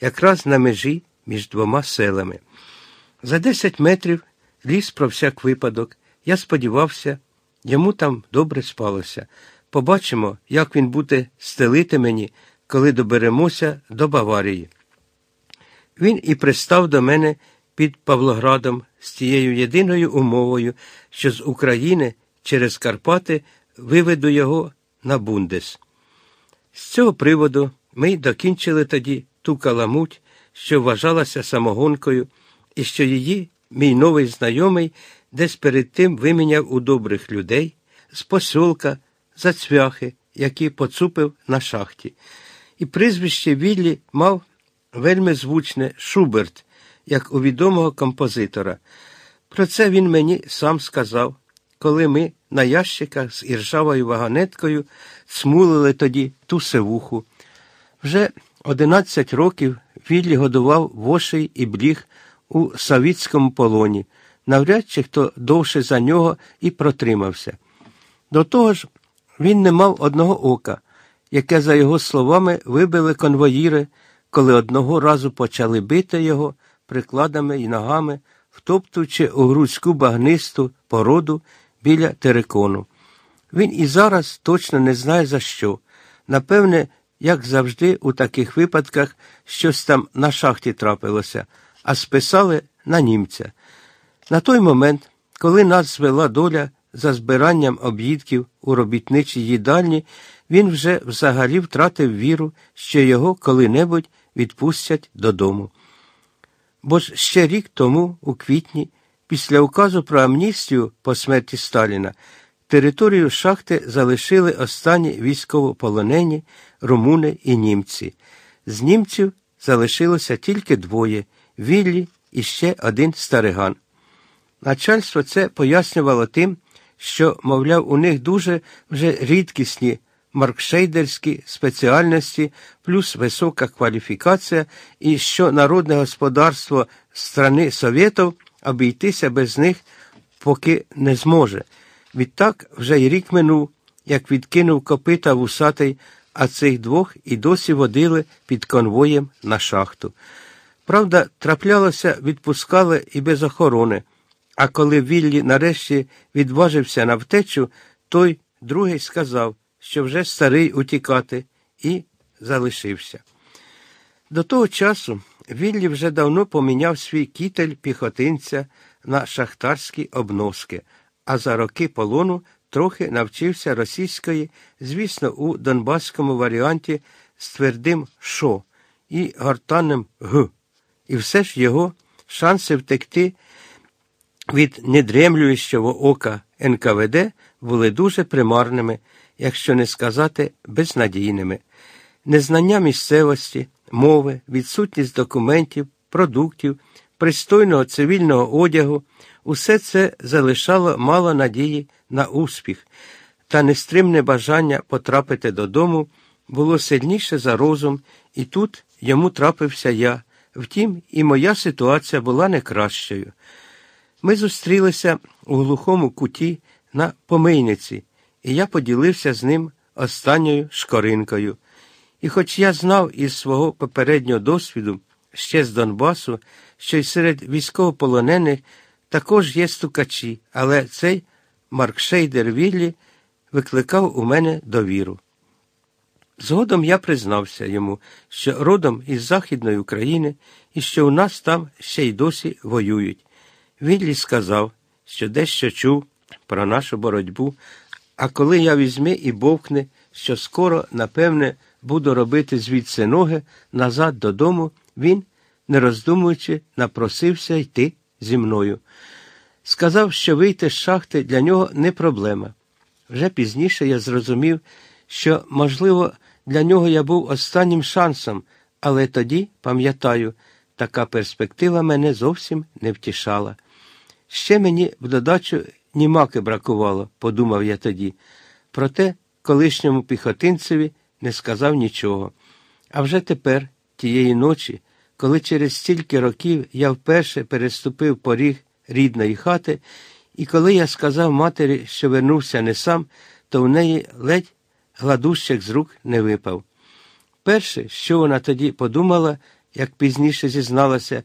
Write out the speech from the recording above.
якраз на межі між двома селами. За десять метрів ліс про всяк випадок. Я сподівався, йому там добре спалося. Побачимо, як він буде стелити мені, коли доберемося до Баварії. Він і пристав до мене під Павлоградом з тією єдиною умовою, що з України через Карпати виведу його на Бундес. З цього приводу ми докінчили тоді ту каламуть, що вважалася самогонкою, і що її мій новий знайомий десь перед тим виміняв у добрих людей з посілка за цвяхи, які поцупив на шахті. І прізвище Віллі мав вельми звучне Шуберт, як у відомого композитора. Про це він мені сам сказав, коли ми на ящиках з іржавою вагонеткою смулили тоді ту севуху. Вже одинадцять років Віллі годував вошей і бліг у совітському полоні. Навряд чи хто довше за нього і протримався. До того ж, він не мав одного ока, яке, за його словами, вибили конвоїри, коли одного разу почали бити його прикладами і ногами, втоптуючи у грудську багнисту породу біля терикону. Він і зараз точно не знає за що. Напевне, як завжди, у таких випадках щось там на шахті трапилося, а списали на німця. На той момент, коли нас звела доля за збиранням об'їдків у робітничій їдальні, він вже взагалі втратив віру, що його коли-небудь відпустять додому. Бо ж ще рік тому, у квітні, після указу про амністію по смерті Сталіна, територію шахти залишили останні військовополонені румуни і німці. З німців залишилося тільки двоє Віллі і ще один стариган. Начальство це пояснювало тим, що, мовляв, у них дуже вже рідкісні маркшейдерські спеціальності, плюс висока кваліфікація, і що народне господарство страни Совєтів обійтися без них поки не зможе. Відтак вже й рік минув, як відкинув копита вусатий, а цих двох і досі водили під конвоєм на шахту. Правда, траплялося, відпускали і без охорони. А коли Віллі нарешті відважився на втечу, той другий сказав, що вже старий утікати, і залишився. До того часу Віллі вже давно поміняв свій кітель піхотинця на шахтарські обноски, а за роки полону трохи навчився російської, звісно, у донбаському варіанті з твердим шо і гортанним г. І все ж його шанси втекти від недремлюючого ока НКВД були дуже примарними, якщо не сказати безнадійними. Незнання місцевості, мови, відсутність документів, продуктів, пристойного цивільного одягу усе це залишало мало надії на успіх, та нестримне бажання потрапити додому було сильніше за розум, і тут йому трапився я. Втім, і моя ситуація була не кращою. Ми зустрілися у глухому куті на помийниці, і я поділився з ним останньою шкоринкою. І хоч я знав із свого попереднього досвіду ще з Донбасу, що й серед військовополонених також є стукачі, але цей Маркшейдер Віллі викликав у мене довіру. Згодом я признався йому, що родом із Західної України і що у нас там ще й досі воюють. Віллі сказав, що дещо чув про нашу боротьбу, а коли я візьми і бовкне, що скоро, напевне, буду робити звідси ноги назад додому, він, не роздумуючи, напросився йти зі мною. Сказав, що вийти з шахти для нього не проблема. Вже пізніше я зрозумів, що, можливо, для нього я був останнім шансом, але тоді, пам'ятаю, така перспектива мене зовсім не втішала. Ще мені в додачу німаки бракувало, подумав я тоді. Проте колишньому піхотинцеві не сказав нічого. А вже тепер, тієї ночі, коли через стільки років я вперше переступив поріг рідної хати, і коли я сказав матері, що вернувся не сам, то в неї ледь гладущих з рук не випав. Перше, що вона тоді подумала, як пізніше зізналася,